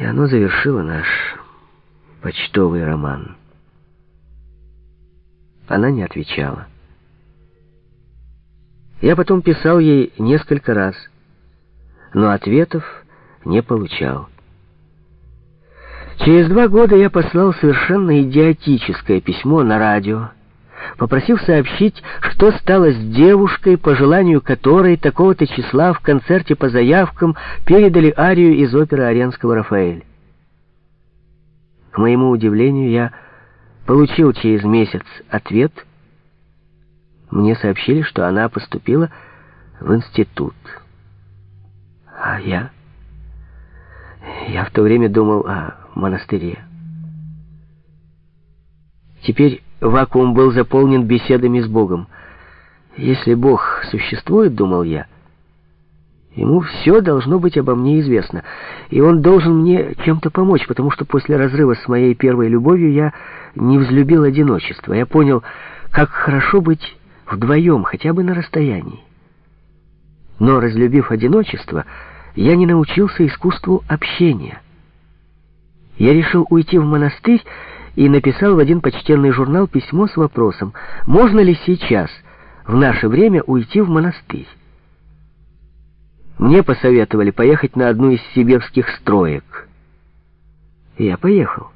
И оно завершило наш почтовый роман. Она не отвечала. Я потом писал ей несколько раз, но ответов не получал. Через два года я послал совершенно идиотическое письмо на радио, попросив сообщить, что стало с девушкой, по желанию которой такого-то числа в концерте по заявкам передали арию из оперы Аренского «Рафаэль». К моему удивлению, я получил через месяц ответ. Мне сообщили, что она поступила в институт. А я... Я в то время думал о монастыре. Теперь вакуум был заполнен беседами с Богом. Если Бог существует, думал я, ему все должно быть обо мне известно, и он должен мне чем-то помочь, потому что после разрыва с моей первой любовью я не взлюбил одиночество. Я понял, как хорошо быть вдвоем, хотя бы на расстоянии. Но, разлюбив одиночество, я не научился искусству общения. Я решил уйти в монастырь и написал в один почтенный журнал письмо с вопросом, можно ли сейчас, в наше время, уйти в монастырь. Мне посоветовали поехать на одну из сибирских строек. Я поехал.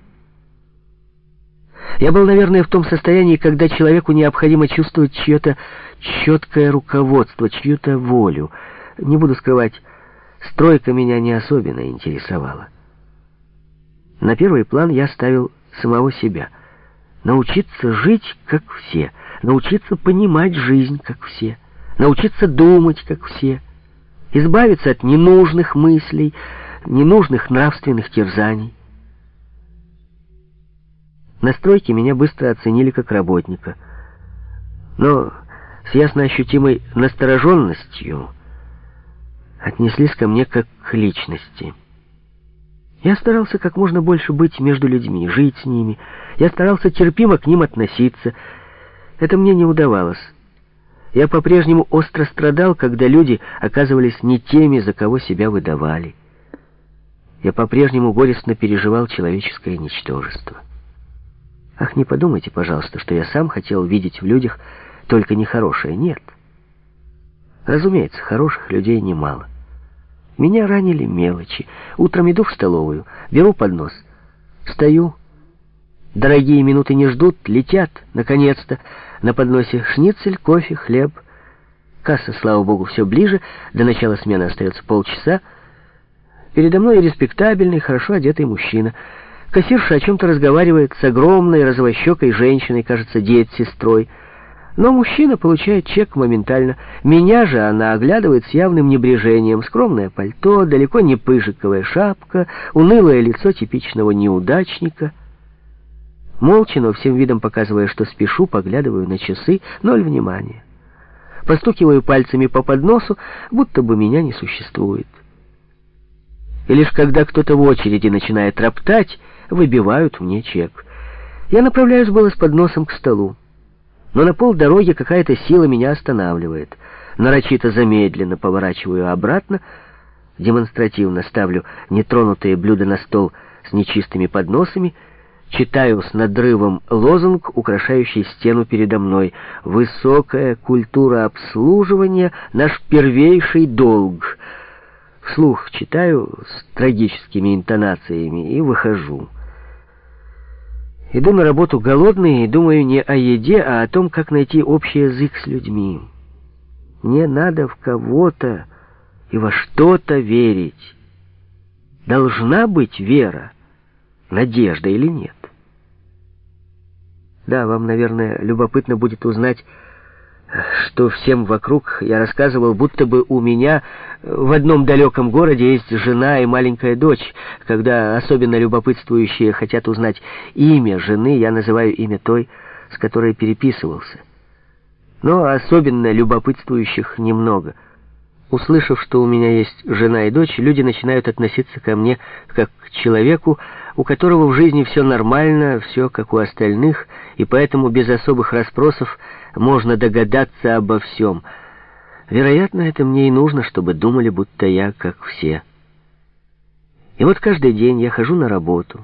Я был, наверное, в том состоянии, когда человеку необходимо чувствовать чье-то четкое руководство, чью-то волю. Не буду скрывать, стройка меня не особенно интересовала. На первый план я ставил самого себя. Научиться жить, как все. Научиться понимать жизнь, как все. Научиться думать, как все. Избавиться от ненужных мыслей, ненужных нравственных терзаний. На стройке меня быстро оценили как работника. Но с ясно ощутимой настороженностью отнеслись ко мне как к личности. Я старался как можно больше быть между людьми, жить с ними. Я старался терпимо к ним относиться. Это мне не удавалось. Я по-прежнему остро страдал, когда люди оказывались не теми, за кого себя выдавали. Я по-прежнему горестно переживал человеческое ничтожество. Ах, не подумайте, пожалуйста, что я сам хотел видеть в людях только нехорошее. Нет. Разумеется, хороших людей немало. Меня ранили мелочи. Утром иду в столовую, беру поднос. Стою. Дорогие минуты не ждут, летят. Наконец-то. На подносе шницель, кофе, хлеб. Касса, слава богу, все ближе. До начала смены остается полчаса. Передо мной респектабельный, хорошо одетый мужчина. Кассирша о чем-то разговаривает с огромной розовощекой женщиной, кажется, дед-сестрой. Но мужчина получает чек моментально. Меня же она оглядывает с явным небрежением. Скромное пальто, далеко не пыжиковая шапка, унылое лицо типичного неудачника. Молча, но всем видом показывая, что спешу, поглядываю на часы, ноль внимания. Постукиваю пальцами по подносу, будто бы меня не существует. И лишь когда кто-то в очереди начинает роптать, выбивают мне чек. Я направляюсь было с подносом к столу но на полдороги какая-то сила меня останавливает. Нарочито замедленно поворачиваю обратно, демонстративно ставлю нетронутые блюда на стол с нечистыми подносами, читаю с надрывом лозунг, украшающий стену передо мной. «Высокая культура обслуживания — наш первейший долг». Вслух читаю с трагическими интонациями и выхожу. Иду на работу голодный и думаю не о еде, а о том, как найти общий язык с людьми. Мне надо в кого-то и во что-то верить. Должна быть вера, надежда или нет? Да, вам, наверное, любопытно будет узнать, что всем вокруг я рассказывал, будто бы у меня в одном далеком городе есть жена и маленькая дочь. Когда особенно любопытствующие хотят узнать имя жены, я называю имя той, с которой переписывался. Но особенно любопытствующих немного. Услышав, что у меня есть жена и дочь, люди начинают относиться ко мне как к человеку, у которого в жизни все нормально, все как у остальных, и поэтому без особых расспросов можно догадаться обо всем. Вероятно, это мне и нужно, чтобы думали, будто я как все. И вот каждый день я хожу на работу,